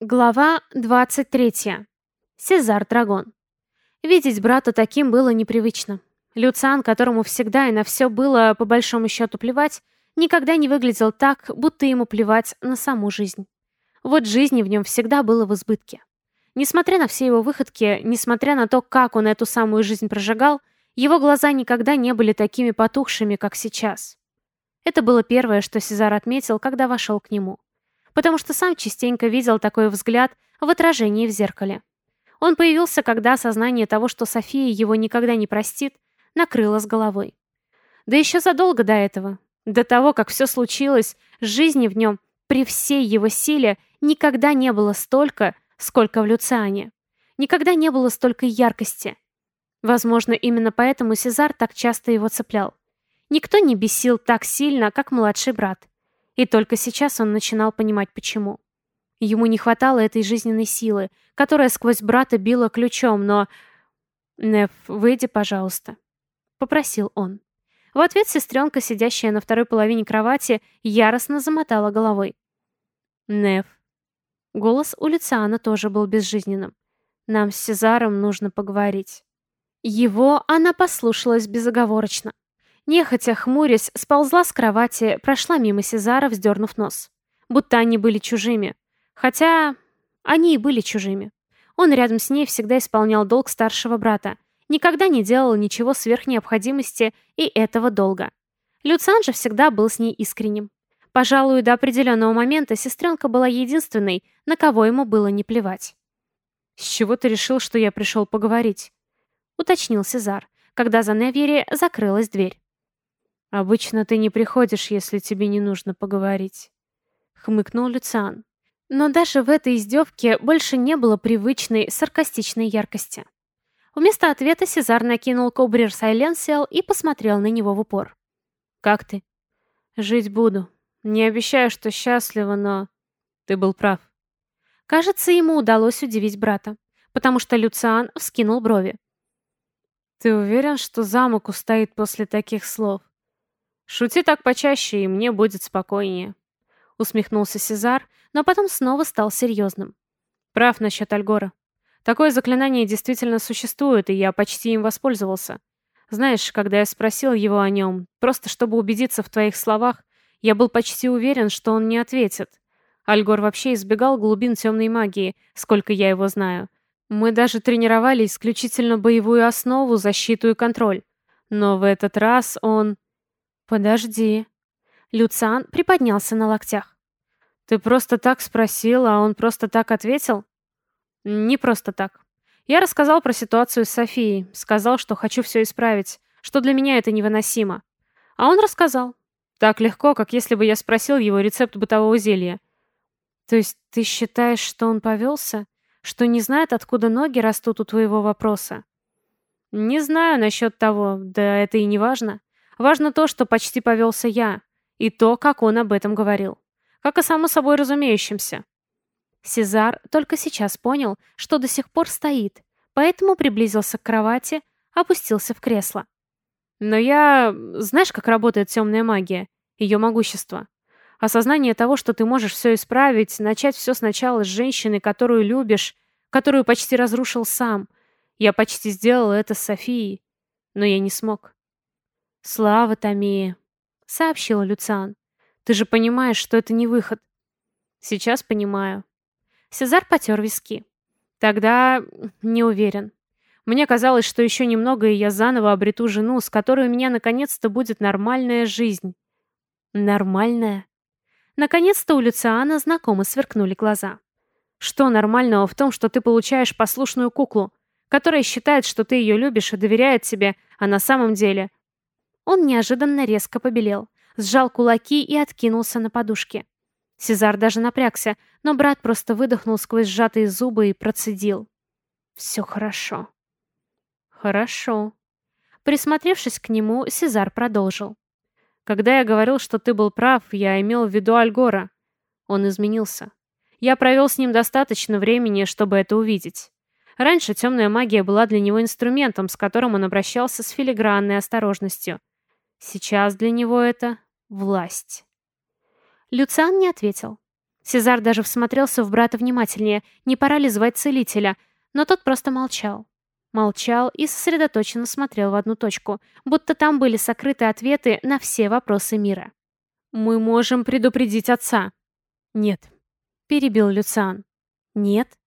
Глава 23. Сезар Драгон. Видеть брата таким было непривычно. Люциан, которому всегда и на все было по большому счету плевать, никогда не выглядел так, будто ему плевать на саму жизнь. Вот жизни в нем всегда было в избытке. Несмотря на все его выходки, несмотря на то, как он эту самую жизнь прожигал, его глаза никогда не были такими потухшими, как сейчас. Это было первое, что Сезар отметил, когда вошел к нему потому что сам частенько видел такой взгляд в отражении в зеркале. Он появился, когда осознание того, что София его никогда не простит, накрыло с головой. Да еще задолго до этого, до того, как все случилось, жизни в нем при всей его силе никогда не было столько, сколько в Люциане. Никогда не было столько яркости. Возможно, именно поэтому Сезар так часто его цеплял. Никто не бесил так сильно, как младший брат. И только сейчас он начинал понимать, почему. Ему не хватало этой жизненной силы, которая сквозь брата била ключом, но... «Неф, выйди, пожалуйста», — попросил он. В ответ сестренка, сидящая на второй половине кровати, яростно замотала головой. «Неф». Голос у Люциана тоже был безжизненным. «Нам с Сезаром нужно поговорить». Его она послушалась безоговорочно. Нехотя, хмурясь, сползла с кровати, прошла мимо Сезара, вздернув нос. Будто они были чужими. Хотя они и были чужими. Он рядом с ней всегда исполнял долг старшего брата. Никогда не делал ничего сверх необходимости и этого долга. Люциан же всегда был с ней искренним. Пожалуй, до определенного момента сестренка была единственной, на кого ему было не плевать. «С чего ты решил, что я пришел поговорить?» — уточнил Сезар, когда за Невери закрылась дверь. «Обычно ты не приходишь, если тебе не нужно поговорить», — хмыкнул Люциан. Но даже в этой издевке больше не было привычной саркастичной яркости. Вместо ответа Сезар накинул кобрир Сайленсиал и посмотрел на него в упор. «Как ты?» «Жить буду. Не обещаю, что счастлива, но...» «Ты был прав». Кажется, ему удалось удивить брата, потому что Люциан вскинул брови. «Ты уверен, что замок устоит после таких слов?» «Шути так почаще, и мне будет спокойнее», — усмехнулся Сезар, но потом снова стал серьезным. «Прав насчет Альгора. Такое заклинание действительно существует, и я почти им воспользовался. Знаешь, когда я спросил его о нем, просто чтобы убедиться в твоих словах, я был почти уверен, что он не ответит. Альгор вообще избегал глубин темной магии, сколько я его знаю. Мы даже тренировали исключительно боевую основу, защиту и контроль. Но в этот раз он... «Подожди». Люциан приподнялся на локтях. «Ты просто так спросил, а он просто так ответил?» «Не просто так. Я рассказал про ситуацию с Софией, сказал, что хочу все исправить, что для меня это невыносимо. А он рассказал. Так легко, как если бы я спросил его рецепт бытового зелья. То есть ты считаешь, что он повелся? Что не знает, откуда ноги растут у твоего вопроса? Не знаю насчет того, да это и не важно. Важно то, что почти повелся я, и то, как он об этом говорил. Как и само собой разумеющимся. Сезар только сейчас понял, что до сих пор стоит, поэтому приблизился к кровати, опустился в кресло. Но я... Знаешь, как работает темная магия? Ее могущество. Осознание того, что ты можешь все исправить, начать все сначала с женщины, которую любишь, которую почти разрушил сам. Я почти сделал это с Софией, но я не смог. «Слава, Томея», — сообщил Люциан. «Ты же понимаешь, что это не выход». «Сейчас понимаю». Сезар потер виски. «Тогда не уверен. Мне казалось, что еще немного, и я заново обрету жену, с которой у меня наконец-то будет нормальная жизнь». «Нормальная?» Наконец-то у Люциана знакомо сверкнули глаза. «Что нормального в том, что ты получаешь послушную куклу, которая считает, что ты ее любишь и доверяет тебе, а на самом деле он неожиданно резко побелел, сжал кулаки и откинулся на подушке. Сезар даже напрягся, но брат просто выдохнул сквозь сжатые зубы и процедил. «Все хорошо». «Хорошо». Присмотревшись к нему, Сезар продолжил. «Когда я говорил, что ты был прав, я имел в виду Альгора. Он изменился. Я провел с ним достаточно времени, чтобы это увидеть. Раньше темная магия была для него инструментом, с которым он обращался с филигранной осторожностью. Сейчас для него это власть. Люциан не ответил. Сезар даже всмотрелся в брата внимательнее, не пора ли звать целителя, но тот просто молчал. Молчал и сосредоточенно смотрел в одну точку, будто там были сокрыты ответы на все вопросы мира. «Мы можем предупредить отца». «Нет», — перебил Люциан. «Нет».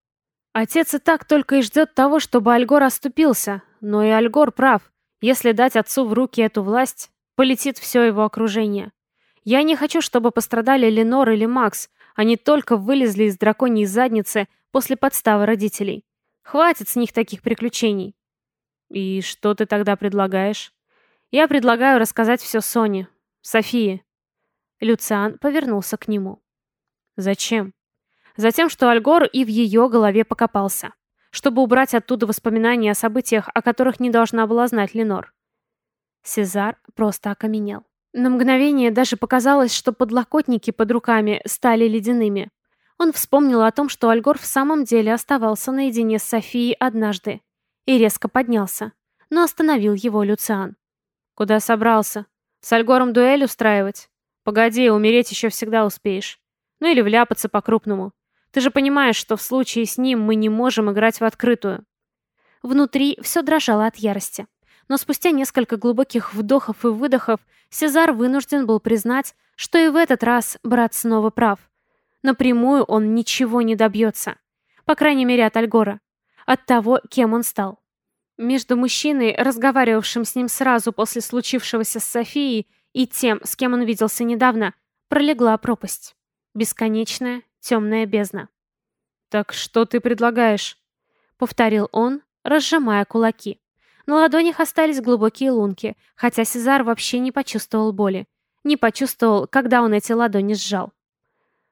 Отец и так только и ждет того, чтобы Альгор оступился, но и Альгор прав. Если дать отцу в руки эту власть, полетит все его окружение. Я не хочу, чтобы пострадали Ленор или Макс, они только вылезли из драконьей задницы после подставы родителей. Хватит с них таких приключений. И что ты тогда предлагаешь? Я предлагаю рассказать все Соне, Софии. Люциан повернулся к нему. Зачем? Затем, что Альгор и в ее голове покопался. Чтобы убрать оттуда воспоминания о событиях, о которых не должна была знать Ленор. Сезар просто окаменел. На мгновение даже показалось, что подлокотники под руками стали ледяными. Он вспомнил о том, что Альгор в самом деле оставался наедине с Софией однажды. И резко поднялся. Но остановил его Люциан. «Куда собрался? С Альгором дуэль устраивать? Погоди, умереть еще всегда успеешь. Ну или вляпаться по-крупному. Ты же понимаешь, что в случае с ним мы не можем играть в открытую». Внутри все дрожало от ярости. Но спустя несколько глубоких вдохов и выдохов Сезар вынужден был признать, что и в этот раз брат снова прав. Напрямую он ничего не добьется. По крайней мере, от Альгора. От того, кем он стал. Между мужчиной, разговаривавшим с ним сразу после случившегося с Софией, и тем, с кем он виделся недавно, пролегла пропасть. Бесконечная, темная бездна. «Так что ты предлагаешь?» — повторил он, разжимая кулаки. На ладонях остались глубокие лунки, хотя Сезар вообще не почувствовал боли. Не почувствовал, когда он эти ладони сжал.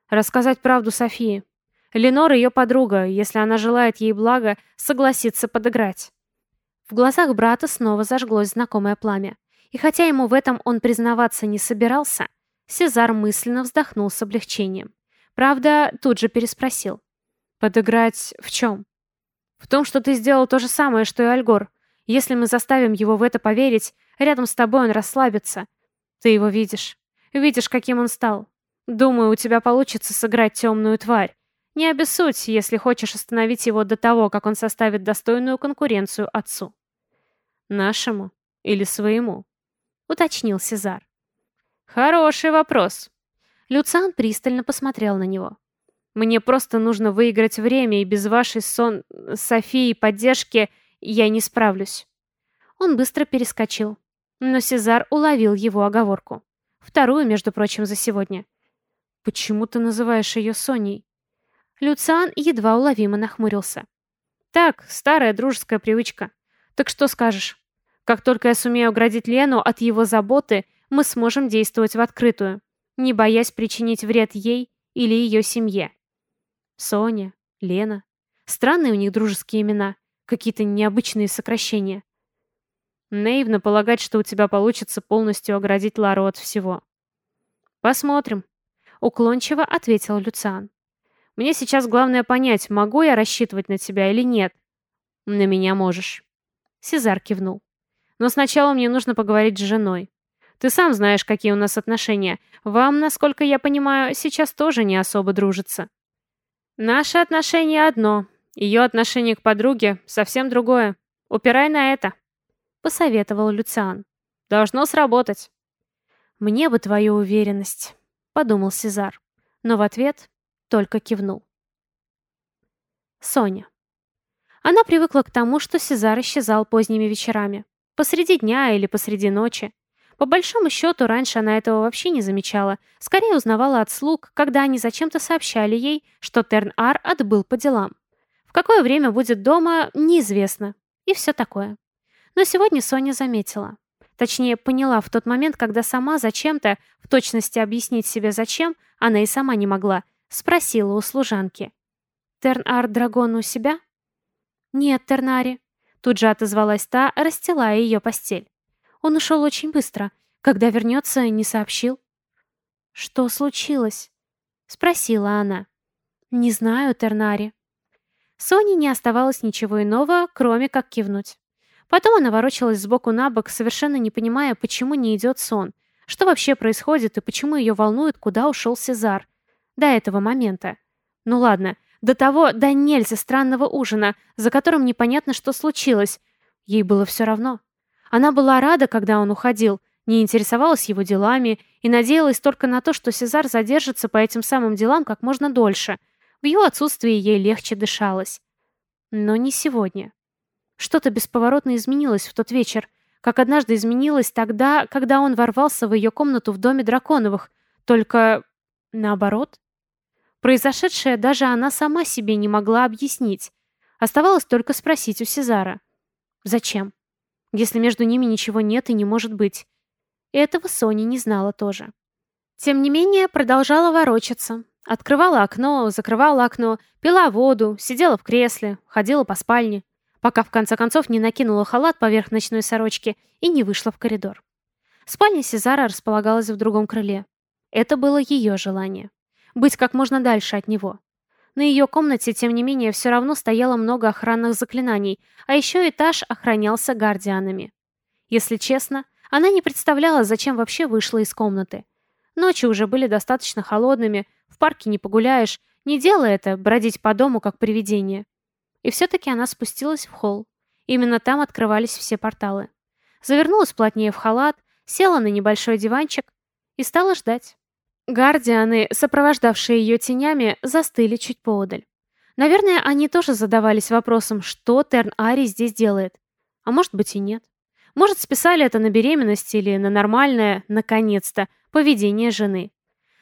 Рассказать правду Софии. Ленор ее подруга, если она желает ей блага, согласится подыграть. В глазах брата снова зажглось знакомое пламя. И хотя ему в этом он признаваться не собирался, Сезар мысленно вздохнул с облегчением. Правда, тут же переспросил. «Подыграть в чем?» «В том, что ты сделал то же самое, что и Альгор. Если мы заставим его в это поверить, рядом с тобой он расслабится. Ты его видишь. Видишь, каким он стал. Думаю, у тебя получится сыграть темную тварь. Не обессудь, если хочешь остановить его до того, как он составит достойную конкуренцию отцу. Нашему или своему? Уточнил Сезар. Хороший вопрос. Люциан пристально посмотрел на него. Мне просто нужно выиграть время, и без вашей сон... Софии поддержки я не справлюсь. Он быстро перескочил. Но Сезар уловил его оговорку. Вторую, между прочим, за сегодня. «Почему ты называешь ее Соней?» Люциан едва уловимо нахмурился. «Так, старая дружеская привычка. Так что скажешь? Как только я сумею оградить Лену от его заботы, мы сможем действовать в открытую, не боясь причинить вред ей или ее семье». Соня, Лена. Странные у них дружеские имена. Какие-то необычные сокращения. Наивно полагать, что у тебя получится полностью оградить Лару от всего. Посмотрим. Уклончиво ответил Люциан. Мне сейчас главное понять, могу я рассчитывать на тебя или нет. На меня можешь. Сезар кивнул. Но сначала мне нужно поговорить с женой. Ты сам знаешь, какие у нас отношения. Вам, насколько я понимаю, сейчас тоже не особо дружится. Наши отношения одно, ее отношение к подруге совсем другое. Упирай на это», — посоветовал Люциан. «Должно сработать». «Мне бы твою уверенность», — подумал Сезар. Но в ответ только кивнул. Соня. Она привыкла к тому, что Сезар исчезал поздними вечерами. Посреди дня или посреди ночи. По большому счету, раньше она этого вообще не замечала. Скорее узнавала от слуг, когда они зачем-то сообщали ей, что Терн-Ар отбыл по делам. В какое время будет дома, неизвестно. И все такое. Но сегодня Соня заметила. Точнее, поняла в тот момент, когда сама зачем-то, в точности объяснить себе зачем, она и сама не могла, спросила у служанки. «Терн-Ар Драгон у себя?» «Нет, Тернари». Тут же отозвалась та, расстилая ее постель. Он ушел очень быстро. Когда вернется, не сообщил. «Что случилось?» — спросила она. «Не знаю, Тернари», Соне не оставалось ничего иного, кроме как кивнуть. Потом она ворочалась сбоку на бок, совершенно не понимая, почему не идет сон, что вообще происходит и почему ее волнует, куда ушел Сезар. До этого момента. Ну ладно, до того, до нельзя странного ужина, за которым непонятно, что случилось. Ей было все равно. Она была рада, когда он уходил, не интересовалась его делами и надеялась только на то, что Сезар задержится по этим самым делам как можно дольше. В его отсутствии ей легче дышалось. Но не сегодня. Что-то бесповоротно изменилось в тот вечер, как однажды изменилось тогда, когда он ворвался в ее комнату в доме Драконовых, только наоборот. Произошедшее даже она сама себе не могла объяснить. Оставалось только спросить у Сезара. Зачем? Если между ними ничего нет и не может быть. Этого Соня не знала тоже. Тем не менее, продолжала ворочаться. Открывала окно, закрывала окно, пила воду, сидела в кресле, ходила по спальне, пока в конце концов не накинула халат поверх ночной сорочки и не вышла в коридор. Спальня Сезара располагалась в другом крыле. Это было ее желание быть как можно дальше от него. На ее комнате, тем не менее, все равно стояло много охранных заклинаний, а еще этаж охранялся гардианами. Если честно, она не представляла, зачем вообще вышла из комнаты. Ночи уже были достаточно холодными, в парке не погуляешь, не делая это, бродить по дому как привидение. И все-таки она спустилась в холл. Именно там открывались все порталы. Завернулась плотнее в халат, села на небольшой диванчик и стала ждать. Гардианы, сопровождавшие ее тенями, застыли чуть поодаль. Наверное, они тоже задавались вопросом, что Терн Ари здесь делает. А может быть и нет. Может, списали это на беременность или на нормальное, наконец-то, поведение жены.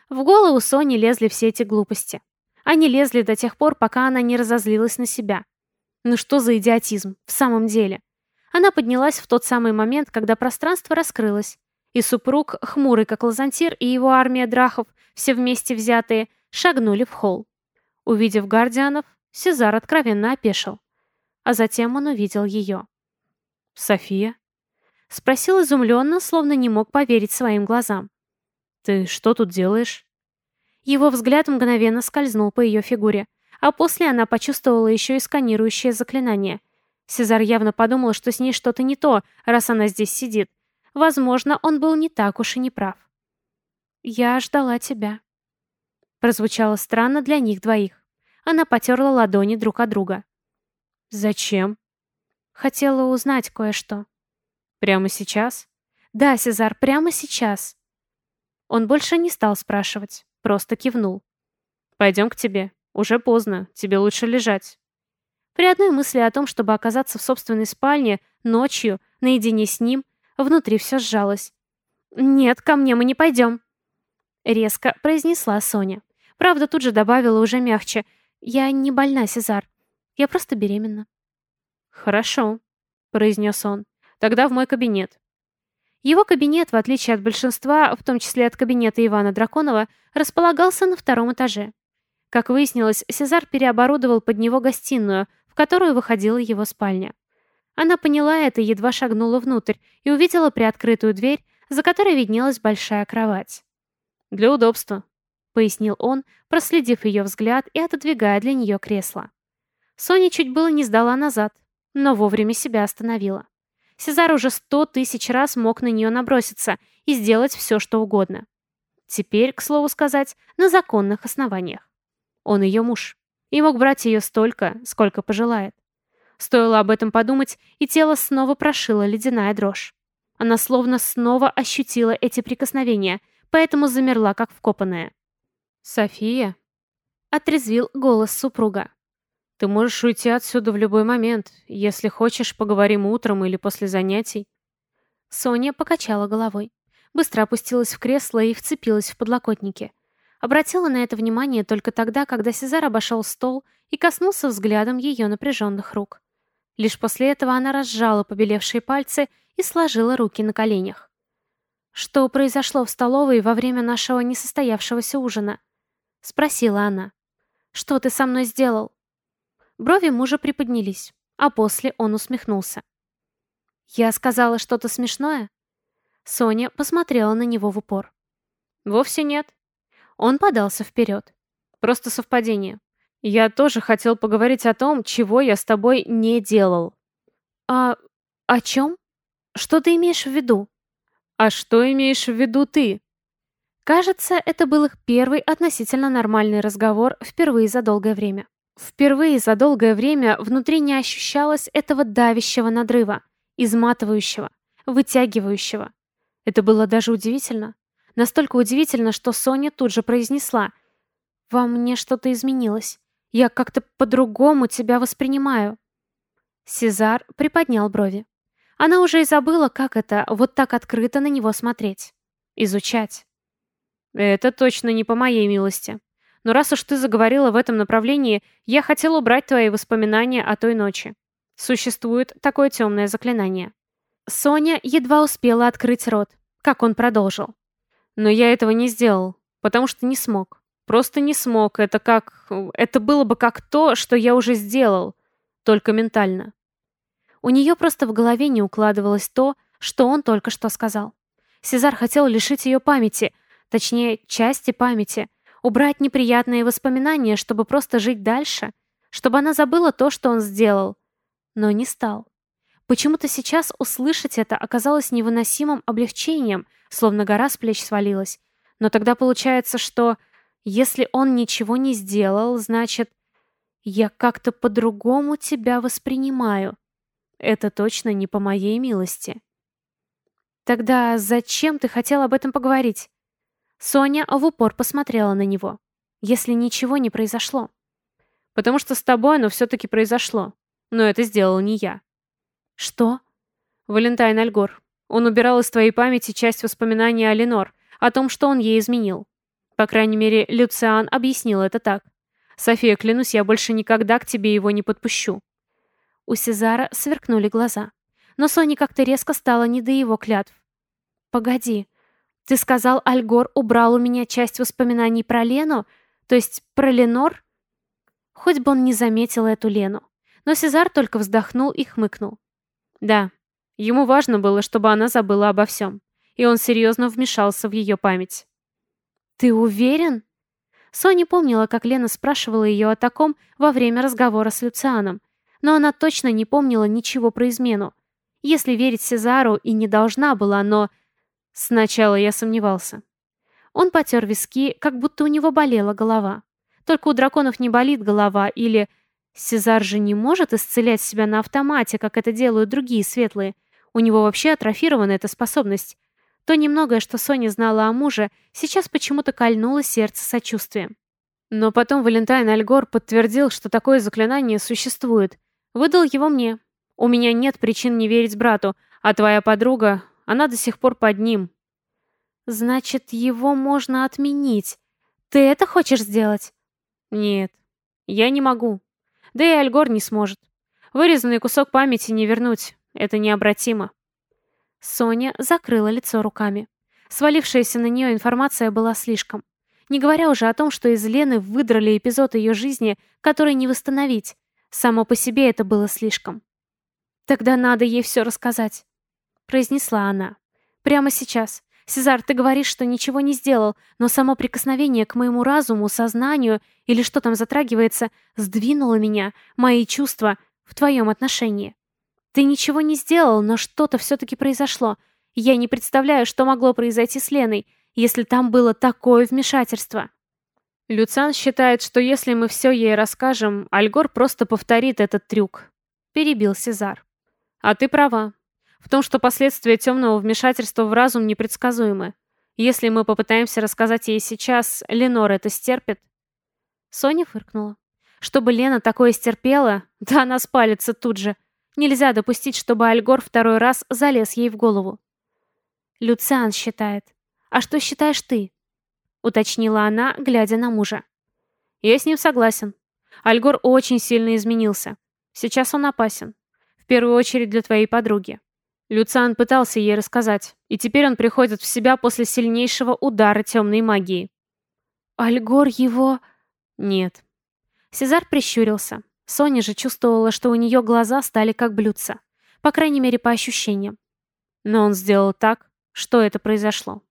В голову Сони лезли все эти глупости. Они лезли до тех пор, пока она не разозлилась на себя. Ну что за идиотизм, в самом деле? Она поднялась в тот самый момент, когда пространство раскрылось, и супруг, хмурый как лазантир, и его армия драхов, все вместе взятые, шагнули в холл. Увидев гардианов, Сезар откровенно опешил. А затем он увидел ее. «София?» Спросил изумленно, словно не мог поверить своим глазам. «Ты что тут делаешь?» Его взгляд мгновенно скользнул по ее фигуре, а после она почувствовала еще и сканирующее заклинание. Сезар явно подумал, что с ней что-то не то, раз она здесь сидит, Возможно, он был не так уж и не прав. «Я ждала тебя». Прозвучало странно для них двоих. Она потерла ладони друг от друга. «Зачем?» «Хотела узнать кое-что». «Прямо сейчас?» «Да, Сезар, прямо сейчас». Он больше не стал спрашивать, просто кивнул. «Пойдем к тебе. Уже поздно, тебе лучше лежать». При одной мысли о том, чтобы оказаться в собственной спальне, ночью, наедине с ним, Внутри все сжалось. «Нет, ко мне мы не пойдем», — резко произнесла Соня. Правда, тут же добавила уже мягче. «Я не больна, Сезар. Я просто беременна». «Хорошо», — произнес он. «Тогда в мой кабинет». Его кабинет, в отличие от большинства, в том числе от кабинета Ивана Драконова, располагался на втором этаже. Как выяснилось, Сезар переоборудовал под него гостиную, в которую выходила его спальня. Она поняла это, едва шагнула внутрь и увидела приоткрытую дверь, за которой виднелась большая кровать. «Для удобства», — пояснил он, проследив ее взгляд и отодвигая для нее кресло. Соня чуть было не сдала назад, но вовремя себя остановила. Сезар уже сто тысяч раз мог на нее наброситься и сделать все, что угодно. Теперь, к слову сказать, на законных основаниях. Он ее муж и мог брать ее столько, сколько пожелает. Стоило об этом подумать, и тело снова прошило ледяная дрожь. Она словно снова ощутила эти прикосновения, поэтому замерла, как вкопанная. «София?» — отрезвил голос супруга. «Ты можешь уйти отсюда в любой момент. Если хочешь, поговорим утром или после занятий». Соня покачала головой. Быстро опустилась в кресло и вцепилась в подлокотники. Обратила на это внимание только тогда, когда Сезар обошел стол и коснулся взглядом ее напряженных рук. Лишь после этого она разжала побелевшие пальцы и сложила руки на коленях. «Что произошло в столовой во время нашего несостоявшегося ужина?» — спросила она. «Что ты со мной сделал?» Брови мужа приподнялись, а после он усмехнулся. «Я сказала что-то смешное?» Соня посмотрела на него в упор. «Вовсе нет». Он подался вперед. «Просто совпадение. Я тоже хотел поговорить о том, чего я с тобой не делал. А о чем? Что ты имеешь в виду? А что имеешь в виду ты? Кажется, это был их первый относительно нормальный разговор впервые за долгое время. Впервые за долгое время внутри не ощущалось этого давящего надрыва, изматывающего, вытягивающего. Это было даже удивительно. Настолько удивительно, что Соня тут же произнесла «Во мне что-то изменилось. Я как-то по-другому тебя воспринимаю». Сезар приподнял брови. Она уже и забыла, как это вот так открыто на него смотреть. Изучать. Это точно не по моей милости. Но раз уж ты заговорила в этом направлении, я хотел убрать твои воспоминания о той ночи. Существует такое темное заклинание. Соня едва успела открыть рот, как он продолжил. Но я этого не сделал, потому что не смог. Просто не смог. Это как... Это было бы как то, что я уже сделал, только ментально. У нее просто в голове не укладывалось то, что он только что сказал. Сезар хотел лишить ее памяти — Точнее, части памяти. Убрать неприятные воспоминания, чтобы просто жить дальше. Чтобы она забыла то, что он сделал. Но не стал. Почему-то сейчас услышать это оказалось невыносимым облегчением, словно гора с плеч свалилась. Но тогда получается, что если он ничего не сделал, значит, я как-то по-другому тебя воспринимаю. Это точно не по моей милости. Тогда зачем ты хотел об этом поговорить? Соня в упор посмотрела на него. Если ничего не произошло. Потому что с тобой оно все-таки произошло. Но это сделал не я. Что? Валентайн Альгор. Он убирал из твоей памяти часть воспоминаний о Ленор, о том, что он ей изменил. По крайней мере, Люциан объяснил это так. София, клянусь, я больше никогда к тебе его не подпущу. У Сезара сверкнули глаза. Но Соне как-то резко стало не до его клятв. «Погоди, ты сказал, Альгор убрал у меня часть воспоминаний про Лену? То есть про Ленор? Хоть бы он не заметил эту Лену. Но Сезар только вздохнул и хмыкнул. Да, ему важно было, чтобы она забыла обо всем. И он серьезно вмешался в ее память. «Ты уверен?» Соня помнила, как Лена спрашивала ее о таком во время разговора с Люцианом. Но она точно не помнила ничего про измену. Если верить Сезару и не должна была, но Сначала я сомневался. Он потер виски, как будто у него болела голова. Только у драконов не болит голова, или... Сезар же не может исцелять себя на автомате, как это делают другие светлые. У него вообще атрофирована эта способность. То немногое, что Соня знала о муже, сейчас почему-то кольнуло сердце сочувствием. Но потом Валентайн Альгор подтвердил, что такое заклинание существует. Выдал его мне. У меня нет причин не верить брату, а твоя подруга, она до сих пор под ним. Значит, его можно отменить. Ты это хочешь сделать? Нет, я не могу. Да и Альгор не сможет. Вырезанный кусок памяти не вернуть. Это необратимо. Соня закрыла лицо руками. Свалившаяся на нее информация была слишком. Не говоря уже о том, что из Лены выдрали эпизод ее жизни, который не восстановить. Само по себе это было слишком. Тогда надо ей все рассказать произнесла она. «Прямо сейчас. Сезар, ты говоришь, что ничего не сделал, но само прикосновение к моему разуму, сознанию или что там затрагивается, сдвинуло меня, мои чувства в твоем отношении. Ты ничего не сделал, но что-то все-таки произошло. Я не представляю, что могло произойти с Леной, если там было такое вмешательство». Люциан считает, что если мы все ей расскажем, Альгор просто повторит этот трюк. Перебил Сезар. А ты права. В том, что последствия темного вмешательства в разум непредсказуемы. Если мы попытаемся рассказать ей сейчас, Ленор это стерпит. Соня фыркнула. Чтобы Лена такое стерпела, да она спалится тут же. Нельзя допустить, чтобы Альгор второй раз залез ей в голову. Люциан считает. А что считаешь ты? Уточнила она, глядя на мужа. Я с ним согласен. Альгор очень сильно изменился. Сейчас он опасен. В первую очередь для твоей подруги. Люциан пытался ей рассказать, и теперь он приходит в себя после сильнейшего удара темной магии. «Альгор его...» «Нет». Сезар прищурился. Соня же чувствовала, что у нее глаза стали как блюдца. По крайней мере, по ощущениям. Но он сделал так, что это произошло.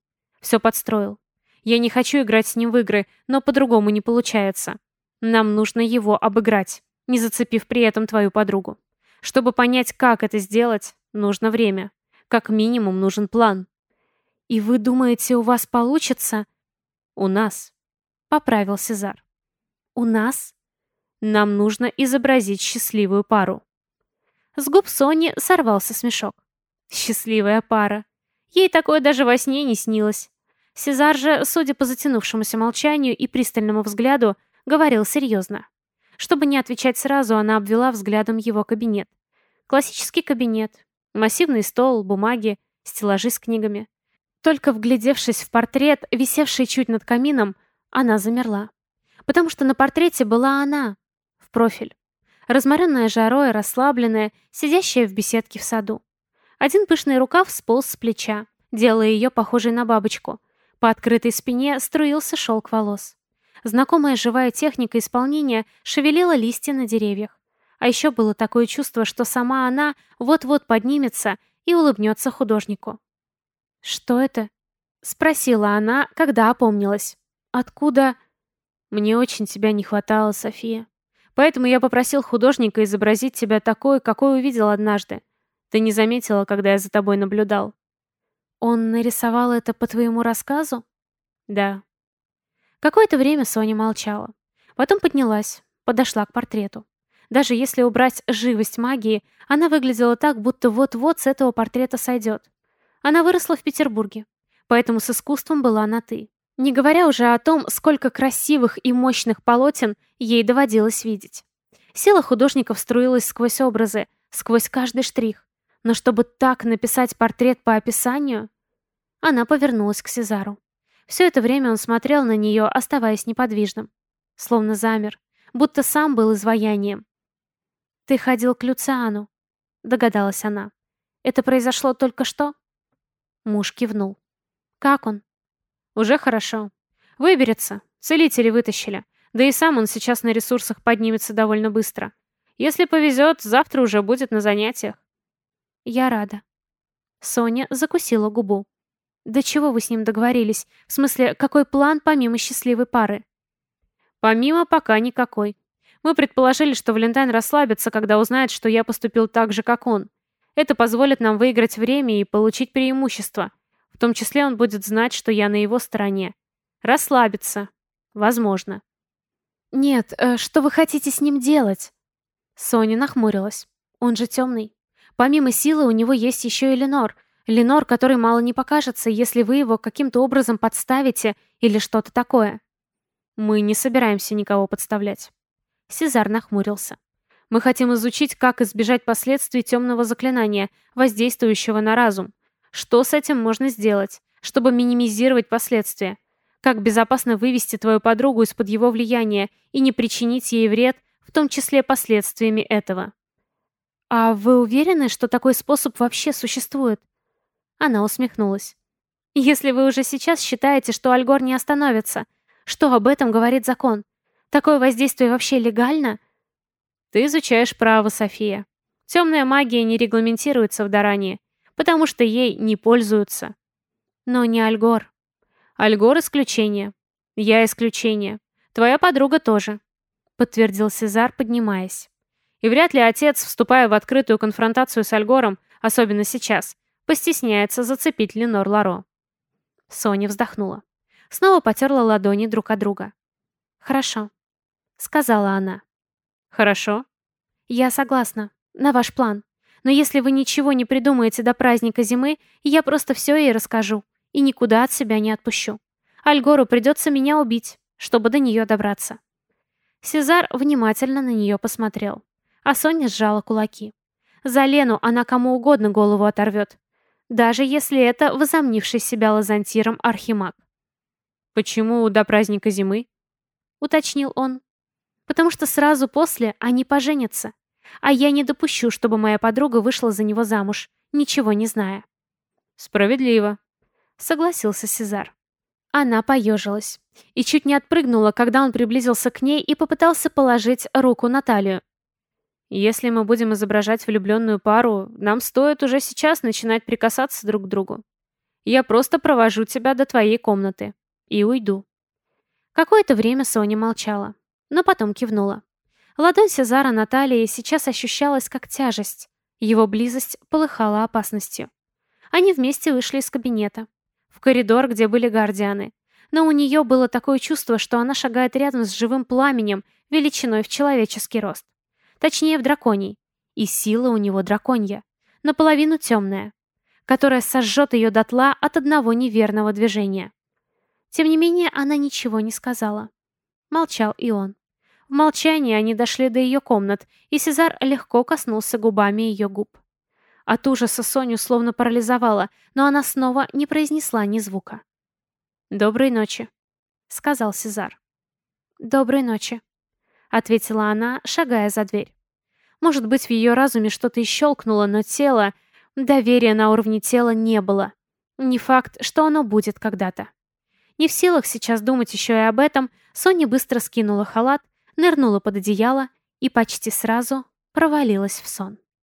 Все подстроил. Я не хочу играть с ним в игры, но по-другому не получается. Нам нужно его обыграть, не зацепив при этом твою подругу. Чтобы понять, как это сделать, Нужно время. Как минимум нужен план. И вы думаете, у вас получится? «У нас», — поправил Сезар. «У нас?» «Нам нужно изобразить счастливую пару». С губ Сони сорвался смешок. «Счастливая пара. Ей такое даже во сне не снилось». Сезар же, судя по затянувшемуся молчанию и пристальному взгляду, говорил серьезно. Чтобы не отвечать сразу, она обвела взглядом его кабинет. Классический кабинет. Массивный стол, бумаги, стеллажи с книгами. Только вглядевшись в портрет, висевший чуть над камином, она замерла. Потому что на портрете была она, в профиль. Разморенная жарой, расслабленная, сидящая в беседке в саду. Один пышный рукав сполз с плеча, делая ее похожей на бабочку. По открытой спине струился шелк волос. Знакомая живая техника исполнения шевелила листья на деревьях. А еще было такое чувство, что сама она вот-вот поднимется и улыбнется художнику. «Что это?» — спросила она, когда опомнилась. «Откуда?» «Мне очень тебя не хватало, София. Поэтому я попросил художника изобразить тебя такой, какой увидел однажды. Ты не заметила, когда я за тобой наблюдал». «Он нарисовал это по твоему рассказу?» «Да». Какое-то время Соня молчала. Потом поднялась, подошла к портрету. Даже если убрать живость магии, она выглядела так, будто вот-вот с этого портрета сойдет. Она выросла в Петербурге, поэтому с искусством была на «ты». Не говоря уже о том, сколько красивых и мощных полотен ей доводилось видеть. Сила художников струилась сквозь образы, сквозь каждый штрих. Но чтобы так написать портрет по описанию... Она повернулась к Сезару. Все это время он смотрел на нее, оставаясь неподвижным. Словно замер, будто сам был изваянием. «Ты ходил к Люциану», — догадалась она. «Это произошло только что?» Муж кивнул. «Как он?» «Уже хорошо. Выберется. Целители вытащили. Да и сам он сейчас на ресурсах поднимется довольно быстро. Если повезет, завтра уже будет на занятиях». «Я рада». Соня закусила губу. «Да чего вы с ним договорились? В смысле, какой план помимо счастливой пары?» «Помимо пока никакой. Мы предположили, что Валентайн расслабится, когда узнает, что я поступил так же, как он. Это позволит нам выиграть время и получить преимущество. В том числе он будет знать, что я на его стороне. Расслабиться. Возможно. «Нет, э, что вы хотите с ним делать?» Соня нахмурилась. «Он же темный. Помимо силы у него есть еще и Ленор. Ленор, который мало не покажется, если вы его каким-то образом подставите или что-то такое». «Мы не собираемся никого подставлять». Сезар нахмурился. «Мы хотим изучить, как избежать последствий темного заклинания, воздействующего на разум. Что с этим можно сделать, чтобы минимизировать последствия? Как безопасно вывести твою подругу из-под его влияния и не причинить ей вред, в том числе последствиями этого?» «А вы уверены, что такой способ вообще существует?» Она усмехнулась. «Если вы уже сейчас считаете, что Альгор не остановится, что об этом говорит закон? Такое воздействие вообще легально? Ты изучаешь право, София. Темная магия не регламентируется в Дарании, потому что ей не пользуются. Но не Альгор. Альгор исключение. Я исключение. Твоя подруга тоже, подтвердил Сезар, поднимаясь. И вряд ли отец, вступая в открытую конфронтацию с Альгором, особенно сейчас, постесняется зацепить Ленор Ларо. Соня вздохнула. Снова потерла ладони друг от друга. «Хорошо. — сказала она. «Хорошо». «Я согласна. На ваш план. Но если вы ничего не придумаете до праздника зимы, я просто все ей расскажу. И никуда от себя не отпущу. Альгору придется меня убить, чтобы до нее добраться». Сезар внимательно на нее посмотрел. А Соня сжала кулаки. За Лену она кому угодно голову оторвет. Даже если это возомнивший себя лазантиром архимаг. «Почему до праздника зимы?» — уточнил он потому что сразу после они поженятся. А я не допущу, чтобы моя подруга вышла за него замуж, ничего не зная. Справедливо, согласился Сезар. Она поежилась и чуть не отпрыгнула, когда он приблизился к ней и попытался положить руку на талию. «Если мы будем изображать влюбленную пару, нам стоит уже сейчас начинать прикасаться друг к другу. Я просто провожу тебя до твоей комнаты и уйду». Какое-то время Соня молчала но потом кивнула. Ладонь Сезара на сейчас ощущалась как тяжесть. Его близость полыхала опасностью. Они вместе вышли из кабинета. В коридор, где были гардианы. но у нее было такое чувство, что она шагает рядом с живым пламенем, величиной в человеческий рост. Точнее, в драконий. И сила у него драконья. Наполовину темная. Которая сожжет ее дотла от одного неверного движения. Тем не менее, она ничего не сказала. Молчал и он. В молчании они дошли до ее комнат, и Сезар легко коснулся губами ее губ. От ужаса Соню словно парализовала, но она снова не произнесла ни звука. «Доброй ночи», — сказал Сезар. «Доброй ночи», — ответила она, шагая за дверь. Может быть, в ее разуме что-то и щелкнуло, но тело... Доверия на уровне тела не было. Не факт, что оно будет когда-то. Не в силах сейчас думать еще и об этом, Соня быстро скинула халат, нырнула под одеяло и почти сразу провалилась в сон.